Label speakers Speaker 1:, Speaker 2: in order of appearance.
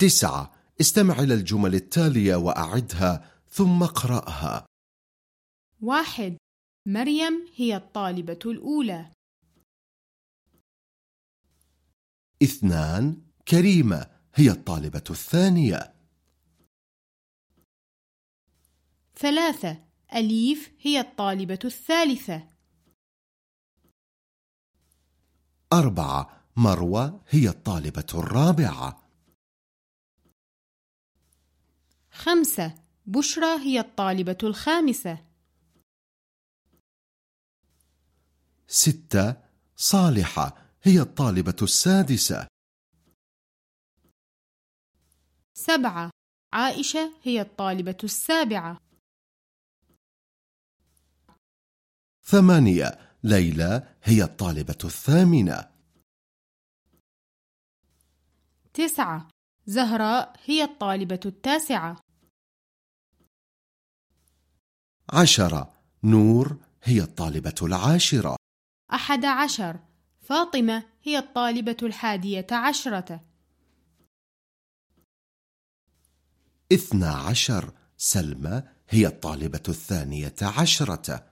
Speaker 1: تسعة. استمع إلى الجمل التالية وأعدها ثم اقرأها.
Speaker 2: واحد. مريم هي الطالبة الأولى.
Speaker 1: اثنان. كريمة هي الطالبة الثانية.
Speaker 2: ثلاثة. أليف هي الطالبة الثالثة.
Speaker 1: أربعة. مروة هي الطالبة الرابعة.
Speaker 2: خمسة. بشرى هي الطالبة الخامسة.
Speaker 1: ستة. صالحة هي الطالبة السادسة.
Speaker 2: سبعة. عائشة هي الطالبة السابعة.
Speaker 1: ثمانية. ليلى هي الطالبة الثامنة.
Speaker 2: تسعة. زهراء هي الطالبة التاسعة.
Speaker 1: عشرة نور هي الطالبة العاشرة.
Speaker 2: أحد عشر. فاطمة هي الطالبة الحادية عشرة.
Speaker 1: اثنى عشر. سلمى هي الطالبة الثانية عشرة.